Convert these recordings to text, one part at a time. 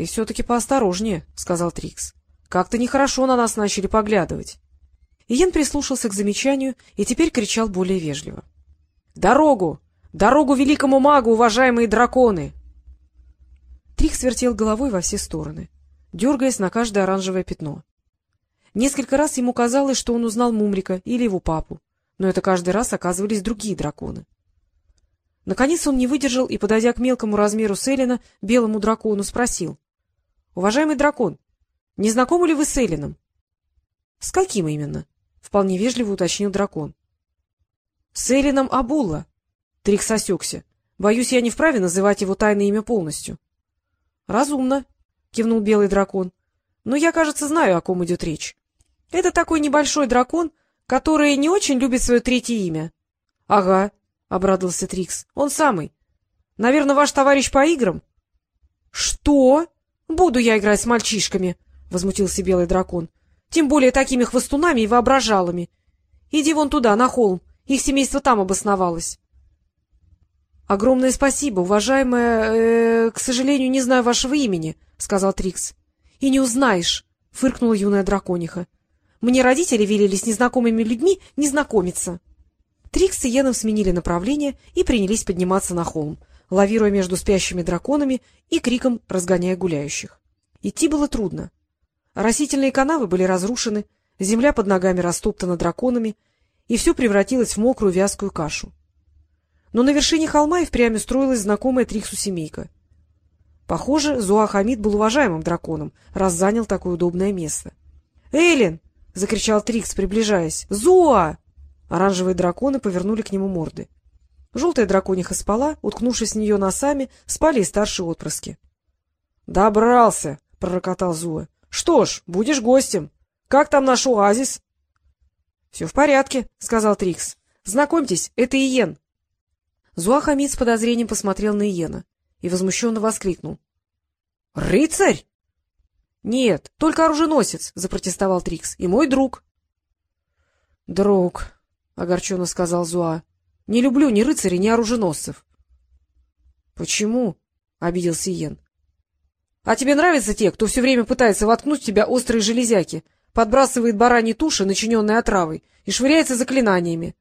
— Ты все-таки поосторожнее, — сказал Трикс. — Как-то нехорошо на нас начали поглядывать. Иен прислушался к замечанию и теперь кричал более вежливо. — Дорогу! Дорогу великому магу, уважаемые драконы! Трикс вертел головой во все стороны, дергаясь на каждое оранжевое пятно. Несколько раз ему казалось, что он узнал Мумрика или его папу, но это каждый раз оказывались другие драконы. Наконец он не выдержал и, подойдя к мелкому размеру Селина, белому дракону, спросил. — Уважаемый дракон, не знакомы ли вы с Элином? — С каким именно? — вполне вежливо уточнил дракон. — С Элином Абула. Трикс осекся. Боюсь, я не вправе называть его тайное имя полностью. — Разумно, — кивнул белый дракон. — Но я, кажется, знаю, о ком идет речь. Это такой небольшой дракон, который не очень любит свое третье имя. — Ага, — обрадовался Трикс. — Он самый. Наверное, ваш товарищ по играм? — Что? Буду я играть с мальчишками, — возмутился белый дракон. — Тем более такими хвостунами и воображалами. Иди вон туда, на холм. Их семейство там обосновалось. — Огромное спасибо, уважаемая... Э, к сожалению, не знаю вашего имени, — сказал Трикс. — И не узнаешь, — фыркнула юная дракониха. — Мне родители велели с незнакомыми людьми не знакомиться. Трикс и Йеном сменили направление и принялись подниматься на холм, лавируя между спящими драконами и криком разгоняя гуляющих. Идти было трудно. Растительные канавы были разрушены, земля под ногами растоптана драконами, и все превратилось в мокрую вязкую кашу. Но на вершине холма и впрямь устроилась знакомая Триксу семейка. Похоже, Зуа Хамид был уважаемым драконом, раз занял такое удобное место. — Эйлин! — закричал Трикс, приближаясь. — Зуа! Оранжевые драконы повернули к нему морды. Желтая дракониха спала, уткнувшись в нее носами, спали и старшие отпрыски. — Добрался! — пророкотал Зуа. — Что ж, будешь гостем. Как там наш оазис? — Все в порядке, — сказал Трикс. — Знакомьтесь, это Иен. Зуа Хамид с подозрением посмотрел на Иена и возмущенно воскликнул. — Рыцарь? — Нет, только оруженосец, — запротестовал Трикс, — и мой друг. — Друг, — огорченно сказал Зуа. — Не люблю ни рыцарей, ни оруженосцев. — Почему? — обиделся Иен. — А тебе нравятся те, кто все время пытается воткнуть в тебя острые железяки, подбрасывает бараньи туши, начиненные отравой, и швыряется заклинаниями?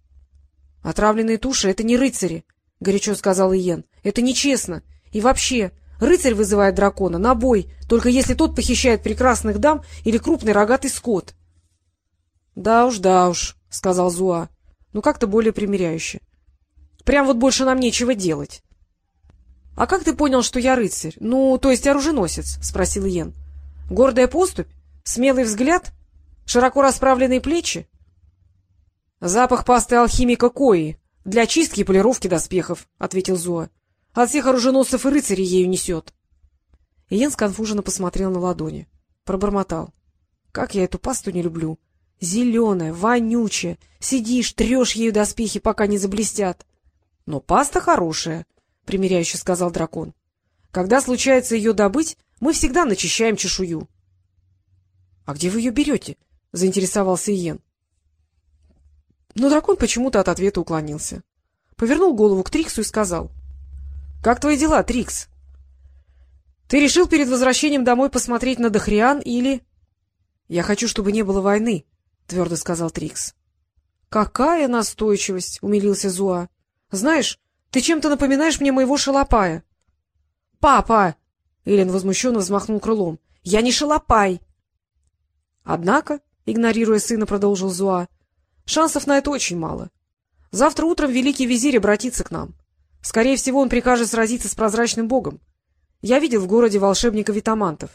— Отравленные туши — это не рыцари, — горячо сказал Иен. — Это нечестно. И вообще, рыцарь вызывает дракона на бой, только если тот похищает прекрасных дам или крупный рогатый скот. — Да уж, да уж, — сказал Зуа, ну как-то более примиряюще. — Прям вот больше нам нечего делать. — А как ты понял, что я рыцарь? Ну, то есть оруженосец? — спросил Иен. — Гордая поступь? Смелый взгляд? Широко расправленные плечи? — Запах пасты алхимика Кои для чистки и полировки доспехов, — ответил Зоа. — От всех оруженосцев и рыцарей ею несет. Иен сконфуженно посмотрел на ладони. Пробормотал. — Как я эту пасту не люблю! Зеленая, вонючая. Сидишь, трешь ею доспехи, пока не заблестят. — Но паста хорошая, — примиряюще сказал дракон. — Когда случается ее добыть, мы всегда начищаем чешую. — А где вы ее берете? — заинтересовался Иен. Но дракон почему-то от ответа уклонился. Повернул голову к Триксу и сказал. — Как твои дела, Трикс? — Ты решил перед возвращением домой посмотреть на Дохриан или... — Я хочу, чтобы не было войны, — твердо сказал Трикс. — Какая настойчивость! — умилился Зуа. — Знаешь, ты чем-то напоминаешь мне моего шалопая. — Папа! — Элен возмущенно взмахнул крылом. — Я не шалопай! Однако, игнорируя сына, продолжил Зуа, — Шансов на это очень мало. Завтра утром великий визирь обратится к нам. Скорее всего, он прикажет сразиться с прозрачным богом. Я видел в городе волшебника Витамантов.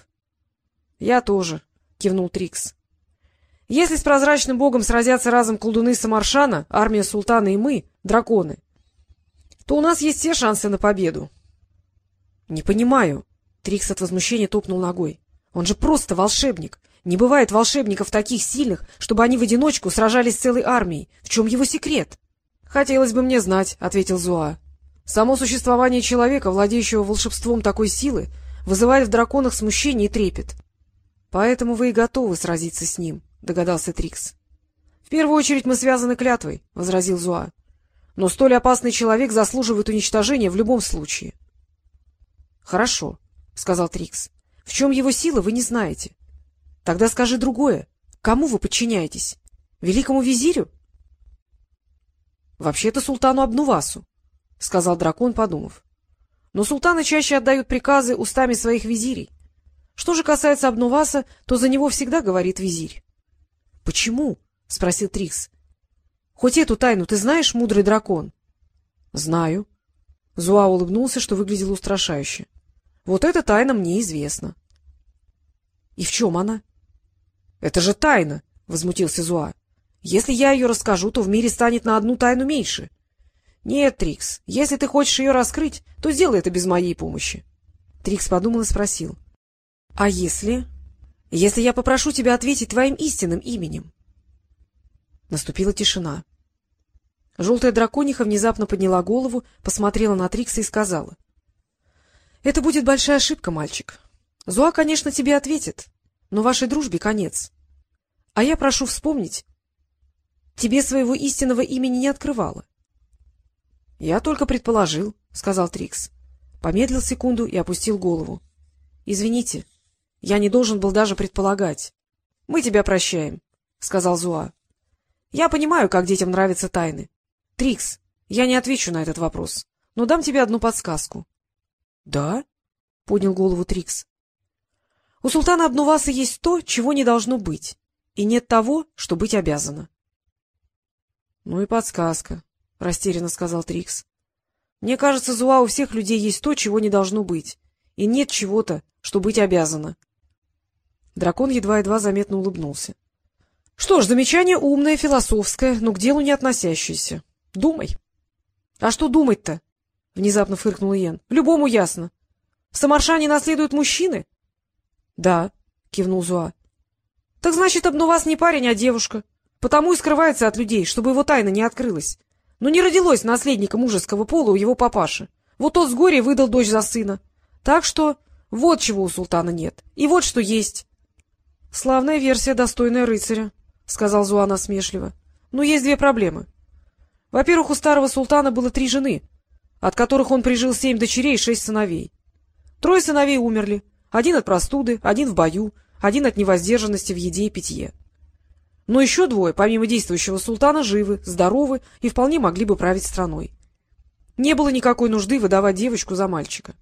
— Я тоже, — кивнул Трикс. — Если с прозрачным богом сразятся разом колдуны Самаршана, армия султана и мы, драконы, то у нас есть все шансы на победу. — Не понимаю. Трикс от возмущения топнул ногой. — Он же просто волшебник. Не бывает волшебников таких сильных, чтобы они в одиночку сражались с целой армией. В чем его секрет? — Хотелось бы мне знать, — ответил Зуа. — Само существование человека, владеющего волшебством такой силы, вызывает в драконах смущение и трепет. — Поэтому вы и готовы сразиться с ним, — догадался Трикс. — В первую очередь мы связаны клятвой, — возразил Зуа. — Но столь опасный человек заслуживает уничтожения в любом случае. — Хорошо. — сказал Трикс. — В чем его сила, вы не знаете. Тогда скажи другое. Кому вы подчиняетесь? Великому визирю? — Вообще-то султану Абнувасу, — сказал дракон, подумав. — Но султаны чаще отдают приказы устами своих визирей. Что же касается Абнуваса, то за него всегда говорит визирь. — Почему? — спросил Трикс. — Хоть эту тайну ты знаешь, мудрый дракон? — Знаю. Зуа улыбнулся, что выглядело устрашающе. — Вот эта тайна мне известна. — И в чем она? — Это же тайна! — возмутился Зуа. — Если я ее расскажу, то в мире станет на одну тайну меньше. — Нет, Трикс, если ты хочешь ее раскрыть, то сделай это без моей помощи. Трикс подумал и спросил. — А если... если я попрошу тебя ответить твоим истинным именем? Наступила тишина. Желтая дракониха внезапно подняла голову, посмотрела на Трикса и сказала. — Это будет большая ошибка, мальчик. Зуа, конечно, тебе ответит, но вашей дружбе конец. А я прошу вспомнить, тебе своего истинного имени не открывала. — Я только предположил, — сказал Трикс. Помедлил секунду и опустил голову. — Извините, я не должен был даже предполагать. — Мы тебя прощаем, — сказал Зуа. — Я понимаю, как детям нравятся тайны. — Трикс, я не отвечу на этот вопрос, но дам тебе одну подсказку. — Да? — поднял голову Трикс. — У султана Абнуваса есть то, чего не должно быть, и нет того, что быть обязано. — Ну и подсказка, — растерянно сказал Трикс. — Мне кажется, Зуа, у всех людей есть то, чего не должно быть, и нет чего-то, что быть обязано. Дракон едва-едва заметно улыбнулся. — Что ж, замечание умное, философское, но к делу не относящееся. — Думай. — А что думать-то? — внезапно фыркнул Йен. — Любому ясно. В Самаршане наследуют мужчины? — Да, — кивнул Зуа. — Так значит, обну вас не парень, а девушка. Потому и скрывается от людей, чтобы его тайна не открылась. Но не родилось наследника мужеского пола у его папаши. Вот тот с горя выдал дочь за сына. Так что вот чего у султана нет. И вот что есть. — Славная версия, достойная рыцаря, — сказал Зуа насмешливо. — Но есть две проблемы. Во-первых, у старого султана было три жены, от которых он прижил семь дочерей и шесть сыновей. Трое сыновей умерли, один от простуды, один в бою, один от невоздержанности в еде и питье. Но еще двое, помимо действующего султана, живы, здоровы и вполне могли бы править страной. Не было никакой нужды выдавать девочку за мальчика.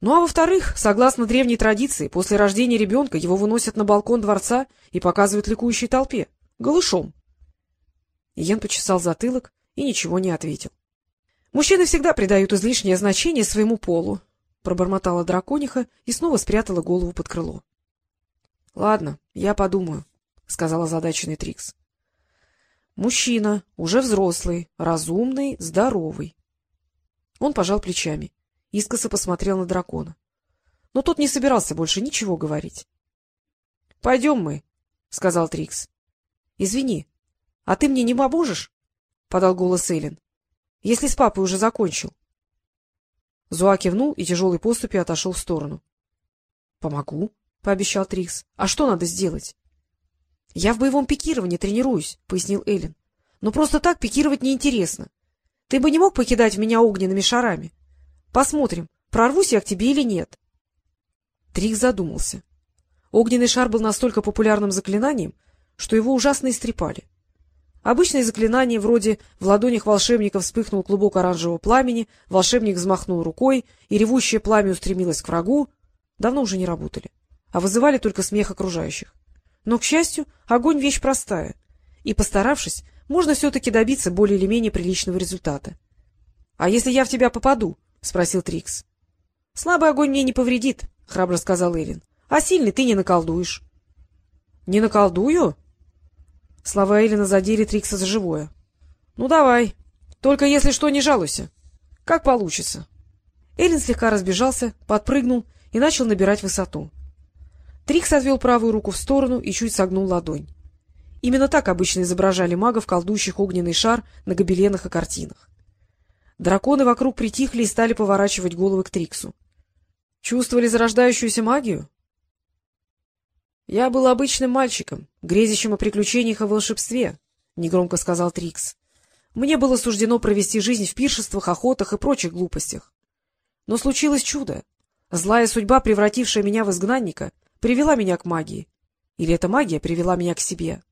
Ну а во-вторых, согласно древней традиции, после рождения ребенка его выносят на балкон дворца и показывают ликующей толпе, голышом. Иен почесал затылок и ничего не ответил. — Мужчины всегда придают излишнее значение своему полу, — пробормотала дракониха и снова спрятала голову под крыло. — Ладно, я подумаю, — сказал озадаченный Трикс. — Мужчина, уже взрослый, разумный, здоровый. Он пожал плечами, искоса посмотрел на дракона. Но тот не собирался больше ничего говорить. — Пойдем мы, — сказал Трикс. — Извини, а ты мне не поможешь? — подал голос Эллен. — Если с папой уже закончил. Зуа кивнул и тяжелой поступью отошел в сторону. — Помогу, — пообещал Трикс. — А что надо сделать? — Я в боевом пикировании тренируюсь, — пояснил Эллен. — Но просто так пикировать неинтересно. Ты бы не мог покидать меня огненными шарами? Посмотрим, прорвусь я к тебе или нет. Трикс задумался. Огненный шар был настолько популярным заклинанием, что его ужасно истрепали. Обычные заклинания, вроде «в ладонях волшебника вспыхнул клубок оранжевого пламени», волшебник взмахнул рукой, и ревущее пламя устремилось к врагу, давно уже не работали, а вызывали только смех окружающих. Но, к счастью, огонь — вещь простая, и, постаравшись, можно все-таки добиться более или менее приличного результата. — А если я в тебя попаду? — спросил Трикс. — Слабый огонь мне не повредит, — храбро сказал Эрин. — А сильный ты не наколдуешь. — Не наколдую? Слова Эллина задели Трикса за живое. — Ну, давай. Только если что, не жалуйся. Как получится. Эллин слегка разбежался, подпрыгнул и начал набирать высоту. Трикс отвел правую руку в сторону и чуть согнул ладонь. Именно так обычно изображали магов, колдующих огненный шар на гобеленах и картинах. Драконы вокруг притихли и стали поворачивать головы к Триксу. Чувствовали зарождающуюся магию? — Я был обычным мальчиком, грезящим о приключениях и волшебстве, — негромко сказал Трикс. — Мне было суждено провести жизнь в пиршествах, охотах и прочих глупостях. Но случилось чудо. Злая судьба, превратившая меня в изгнанника, привела меня к магии. Или эта магия привела меня к себе?